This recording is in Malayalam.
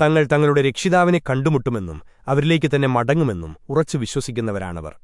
തങ്ങൾ തങ്ങളുടെ രക്ഷിതാവിനെ കണ്ടുമുട്ടുമെന്നും അവരിലേക്ക് തന്നെ മടങ്ങുമെന്നും ഉറച്ചു വിശ്വസിക്കുന്നവരാണവർ